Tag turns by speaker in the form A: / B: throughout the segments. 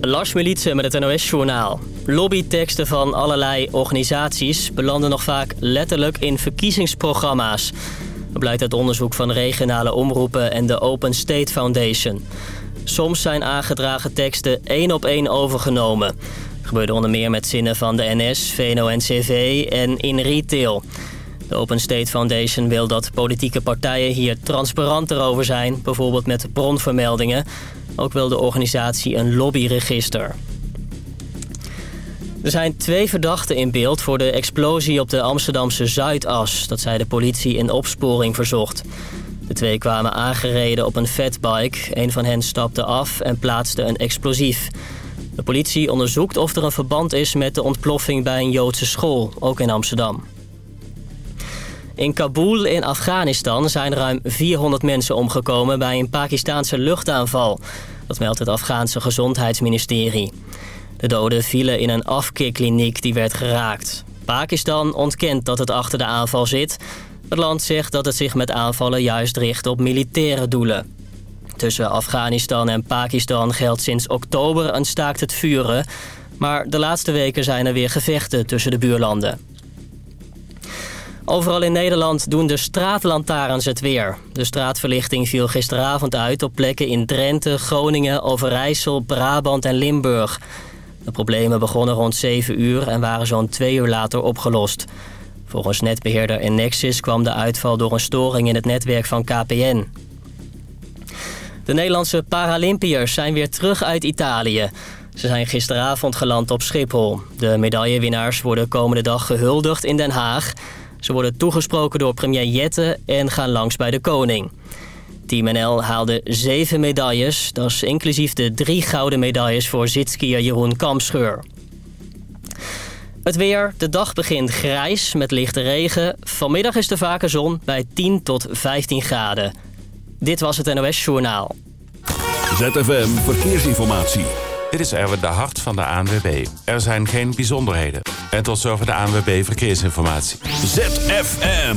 A: Lars Militsen met het NOS-journaal. Lobbyteksten van allerlei organisaties belanden nog vaak letterlijk in verkiezingsprogramma's. Dat blijkt uit onderzoek van regionale omroepen en de Open State Foundation. Soms zijn aangedragen teksten één op één overgenomen. Dat gebeurde onder meer met zinnen van de NS, VNO-NCV en in retail. De Open State Foundation wil dat politieke partijen hier transparanter over zijn... bijvoorbeeld met bronvermeldingen... Ook wil de organisatie een lobbyregister. Er zijn twee verdachten in beeld voor de explosie op de Amsterdamse Zuidas. Dat zei de politie in opsporing verzocht. De twee kwamen aangereden op een fatbike. Een van hen stapte af en plaatste een explosief. De politie onderzoekt of er een verband is met de ontploffing bij een Joodse school, ook in Amsterdam. In Kabul in Afghanistan zijn ruim 400 mensen omgekomen bij een Pakistaanse luchtaanval. Dat meldt het Afghaanse gezondheidsministerie. De doden vielen in een afkeerkliniek die werd geraakt. Pakistan ontkent dat het achter de aanval zit. Het land zegt dat het zich met aanvallen juist richt op militaire doelen. Tussen Afghanistan en Pakistan geldt sinds oktober een staakt het vuren... maar de laatste weken zijn er weer gevechten tussen de buurlanden. Overal in Nederland doen de straatlantaarns het weer. De straatverlichting viel gisteravond uit op plekken in Drenthe, Groningen, Overijssel, Brabant en Limburg. De problemen begonnen rond 7 uur en waren zo'n 2 uur later opgelost. Volgens netbeheerder Enexis kwam de uitval door een storing in het netwerk van KPN. De Nederlandse Paralympiërs zijn weer terug uit Italië. Ze zijn gisteravond geland op Schiphol. De medaillewinnaars worden komende dag gehuldigd in Den Haag... Ze worden toegesproken door premier Jette en gaan langs bij de koning. Team NL haalde zeven medailles. Dat is inclusief de drie gouden medailles voor zitskier Jeroen Kampscheur. Het weer. De dag begint grijs met lichte regen. Vanmiddag is er vaker zon bij 10 tot 15 graden. Dit was het NOS Journaal.
B: ZFM Verkeersinformatie.
C: Dit is Erwin de Hart van de ANWB. Er zijn geen bijzonderheden. En tot zover de ANWB Verkeersinformatie.
B: ZFM.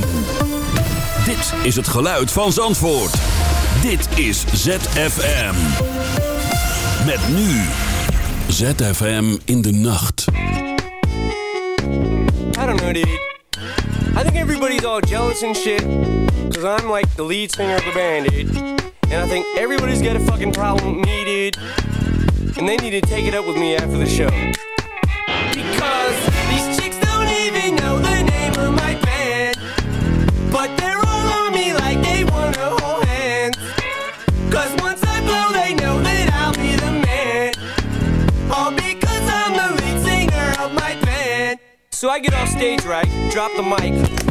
B: Dit is het geluid van Zandvoort. Dit is ZFM. Met nu. ZFM in de nacht.
D: I don't know, dude. I think everybody's all jealous and shit. Cause I'm like the lead singer of the band, dude. And I think everybody's got a fucking problem with me, dude. And they need to take it up with me after the show. Because these chicks don't even know the name of my band. But they're all on me like they wanna hold hands. Cause once I blow, they know that I'll be the man. All because I'm the lead singer of my band. So I get off stage, right? Drop the mic.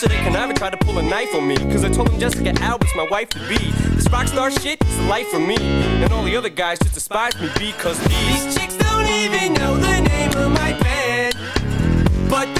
D: Yesterday, Kon Artis tried to pull a knife on me. Cause I told him Jessica Alba's my wife to be. This rock star shit is the life for me. And all the other guys just despise me because these, these chicks don't even know the name of my band. But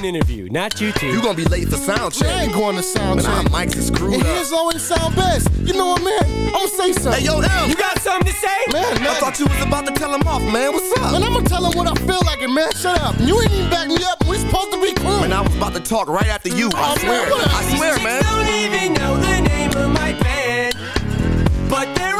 E: an interview, not you two.
F: You gonna be late for sound check.
G: I ain't going to sound
F: Man, our
G: check.
F: mics is screwed
G: And
F: up.
G: his always sound best. You know what, man? I'm gonna say something.
F: Hey, yo, M.
E: You got something to say?
G: man,
F: I thought you was about to tell him off, man. What's up?
G: Man, I'm gonna tell him what I feel like, and man, shut up. You ain't even back me up. We supposed to be cool.
F: Man, I was about to talk right after you. I
G: Oh,
F: swear.
G: man, what a-
F: I swear,
E: Chicks
F: man.
E: don't even know the name of my band. But they're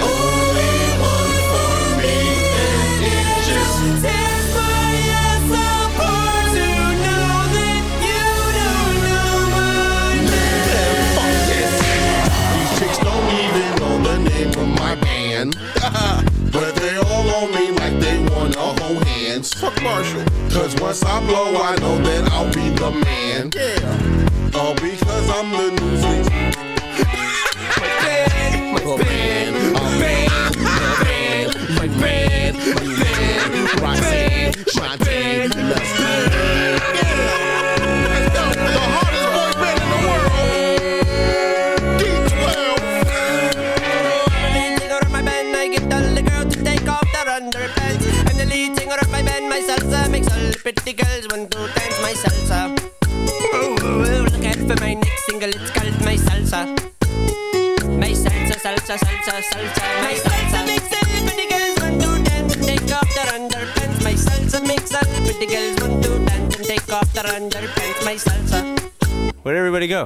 G: Fuck Marshall. Cause once I blow, I know that I'll be the man. Yeah. All because I'm the newsies. my band, my band, my band, my band, my band, my band, Roxanne, my band, let's go. Let's
E: single, it's called my salsa. My salsa, salsa, salsa, salsa, my salsa makes girls want to dance and take off their underpants. My salsa makes girls want to dance and take off their underpants. My salsa. Where'd everybody go?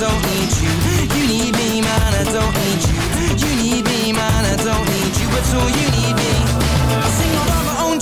H: don't need you. You need me, man, I don't need you. You need me, man, I don't need you at all. You need me.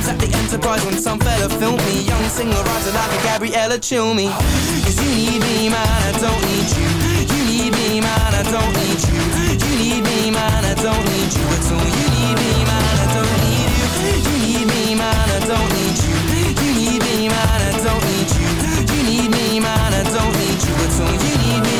H: Times at the Enterprise when some fella filmed me Young singer-writer like a Gabriella Cilmi. Cause you need me man, I don't need you. You need me man, I don't need you. You need me man, I don't need you at all. You need me man, I don't need you. You need me man, I don't need you. You need me man, I don't need you. You need me man, I don't need you at all. You need me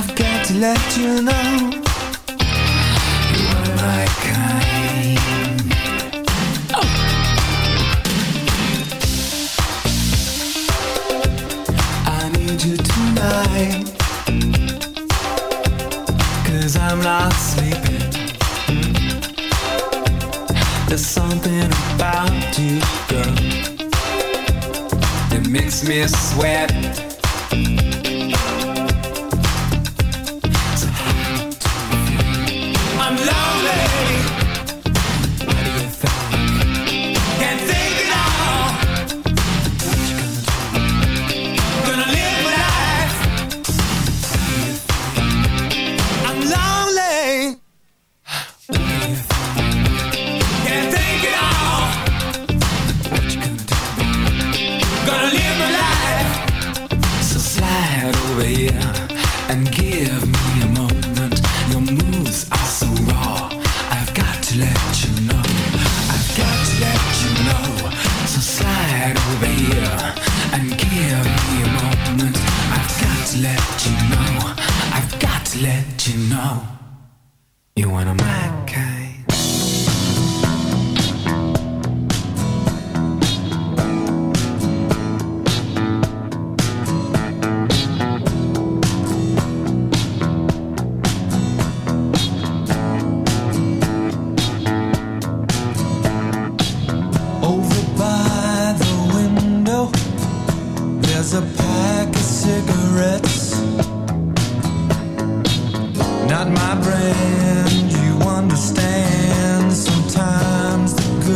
I: I've got to let you know. You are my kind. Oh. I need you tonight. Cause I'm not sleeping. There's something about you, girl That makes me sweat.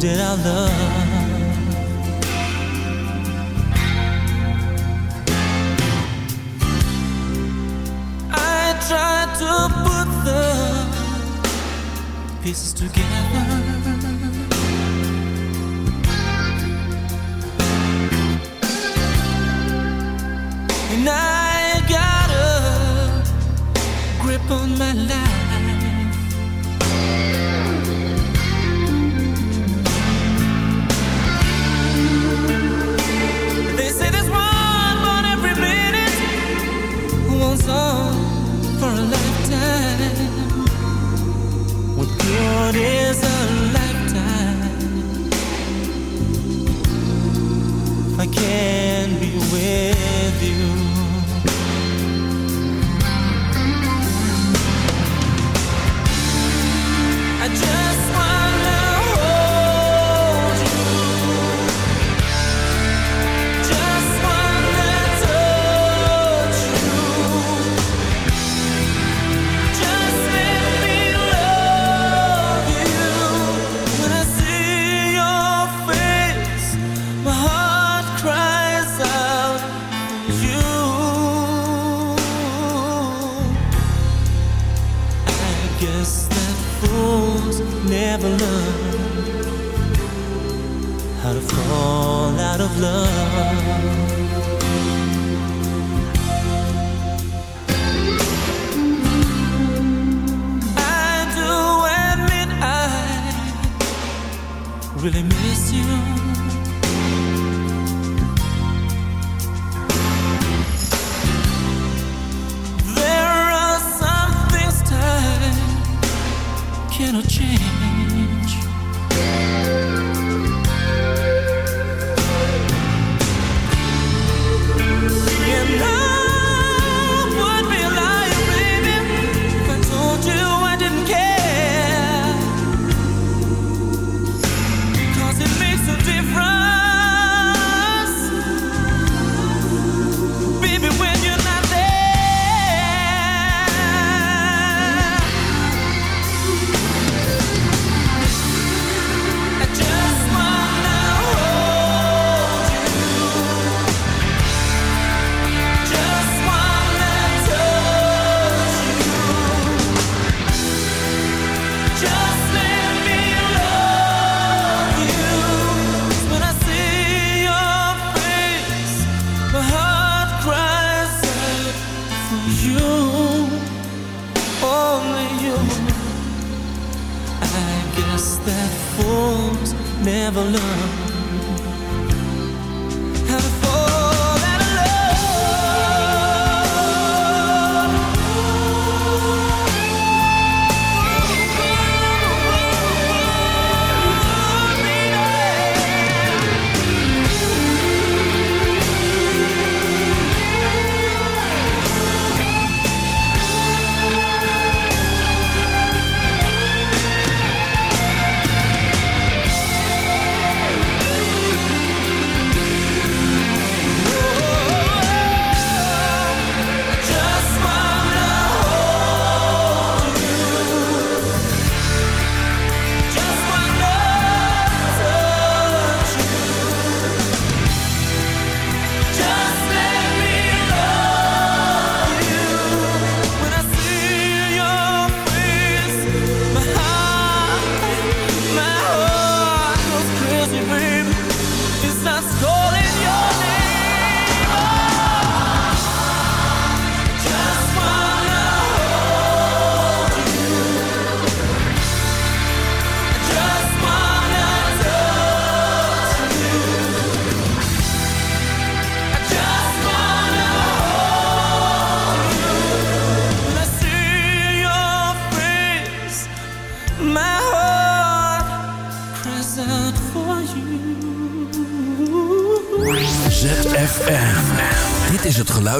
I: did I love? I tried to put the pieces together.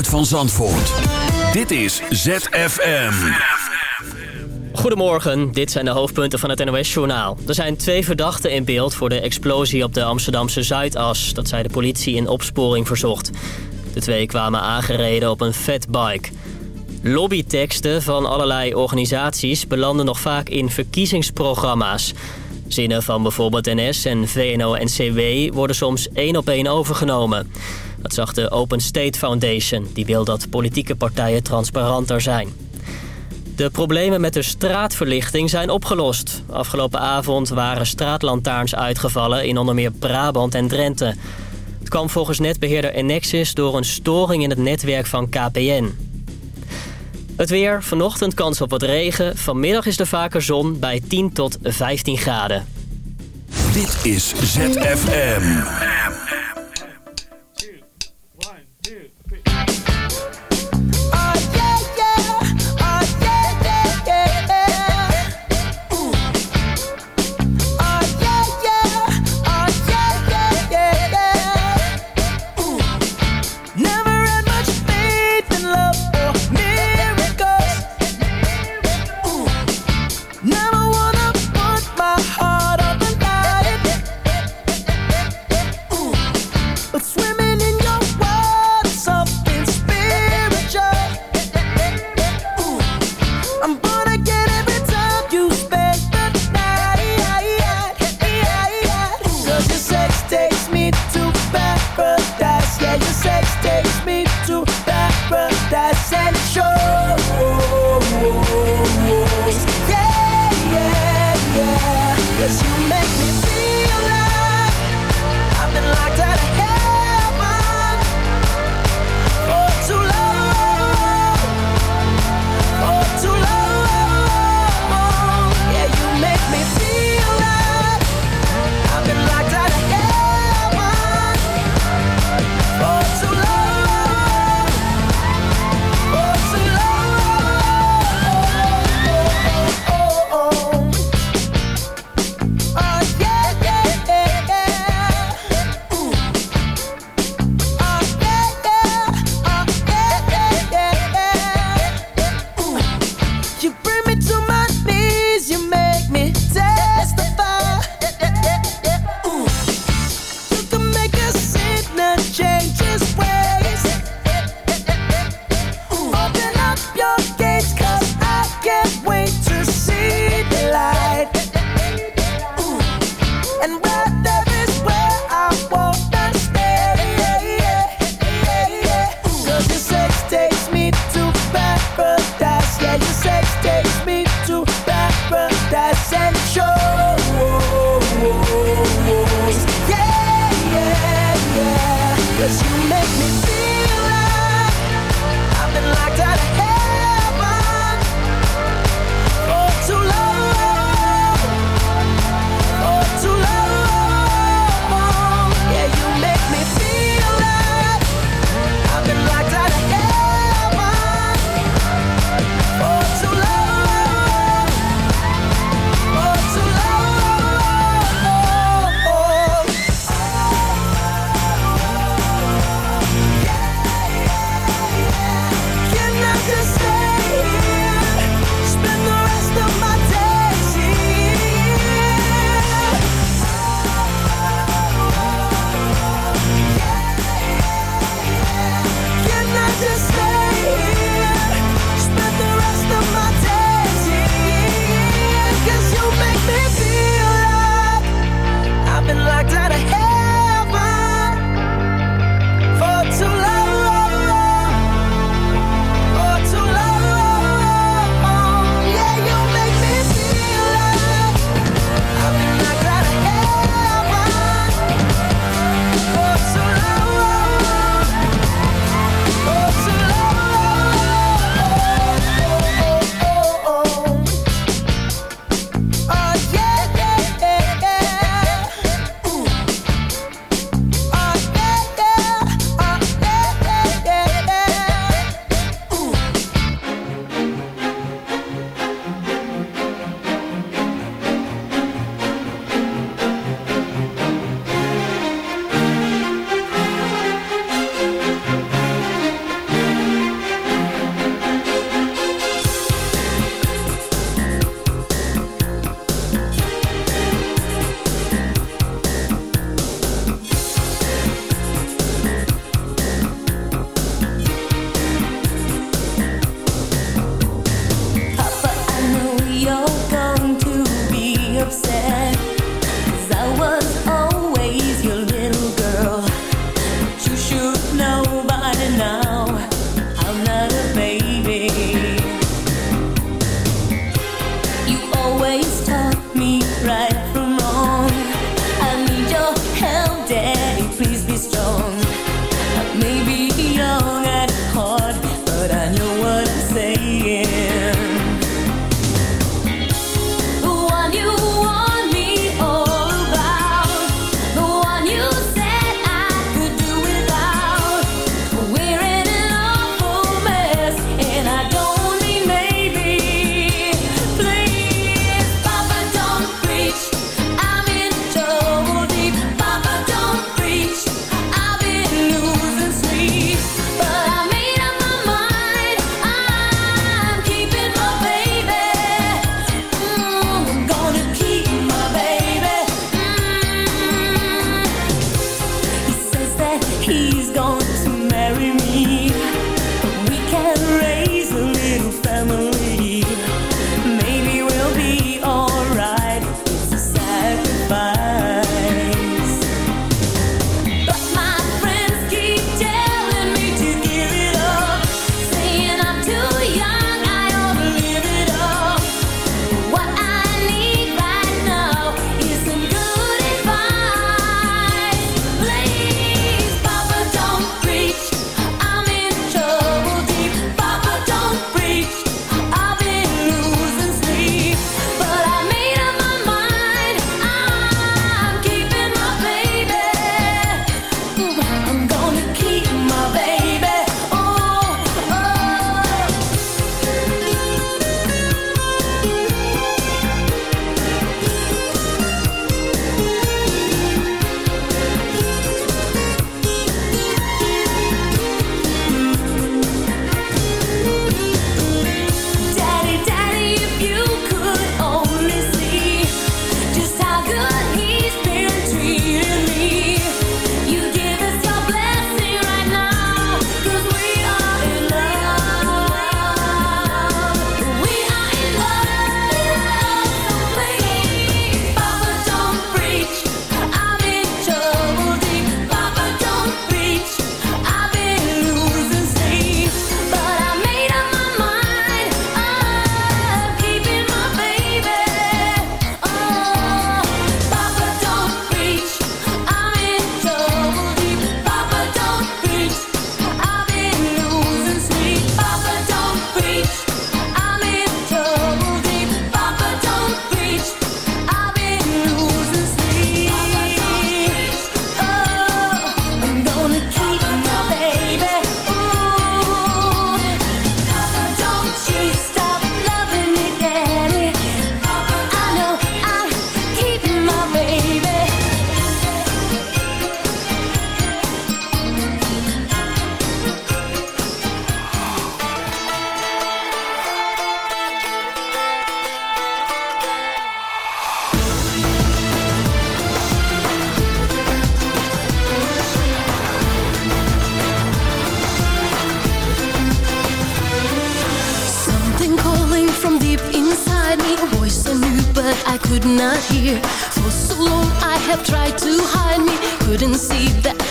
B: van Zandvoort. Dit is ZFM.
A: Goedemorgen, dit zijn de hoofdpunten van het NOS-journaal. Er zijn twee verdachten in beeld voor de explosie op de Amsterdamse Zuidas. Dat zei de politie in opsporing verzocht. De twee kwamen aangereden op een fatbike. Lobbyteksten van allerlei organisaties belanden nog vaak in verkiezingsprogramma's. Zinnen van bijvoorbeeld NS en VNO-NCW worden soms één op één overgenomen. Dat zag de Open State Foundation, die wil dat politieke partijen transparanter zijn. De problemen met de straatverlichting zijn opgelost. Afgelopen avond waren straatlantaarns uitgevallen in onder meer Brabant en Drenthe. Het kwam volgens netbeheerder Enexis door een storing in het netwerk van KPN. Het weer, vanochtend kans op wat regen. Vanmiddag is er vaker zon bij 10 tot 15 graden.
J: Dit is ZFM.
K: Never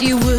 L: you
B: would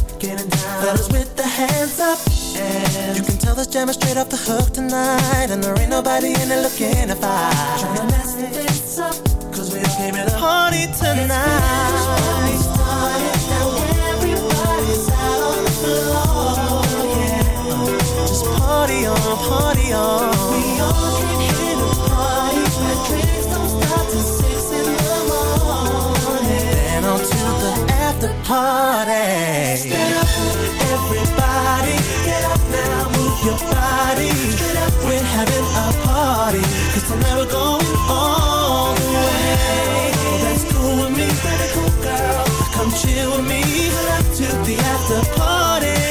M: getting down. Fellas with the hands up. And you can tell this jam is straight off the hook tonight. And there ain't nobody in it looking to fight. Tryna mess this up, cause we all came to party tonight. Everybody's out on the floor, yeah. Just party on, party on. We all the party. Stand up, everybody. Get up now, move your body. Up, we're having a party. Cause tonight we're going all the way. Oh, that's cool with me, pretty cool girl. Come chill with me. Pull up to the after party.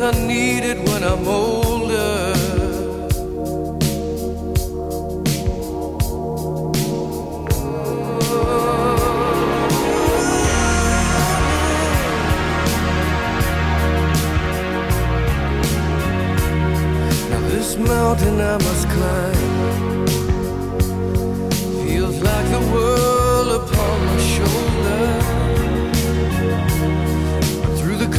I: in case I need it when I'm older. Now this mountain I must climb feels like the world